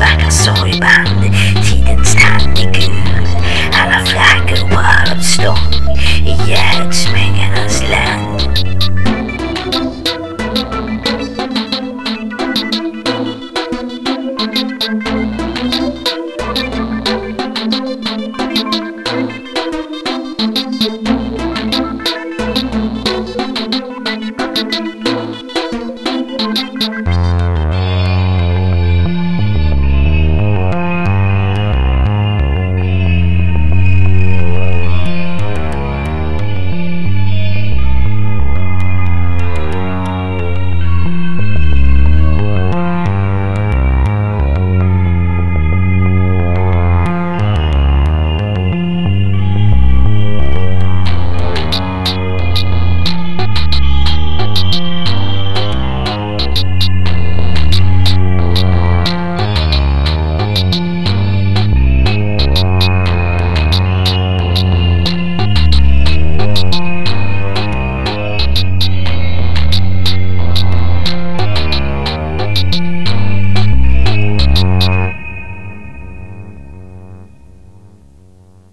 vackra sorgband Tidens tand är gul Alla flaggor var åt stånd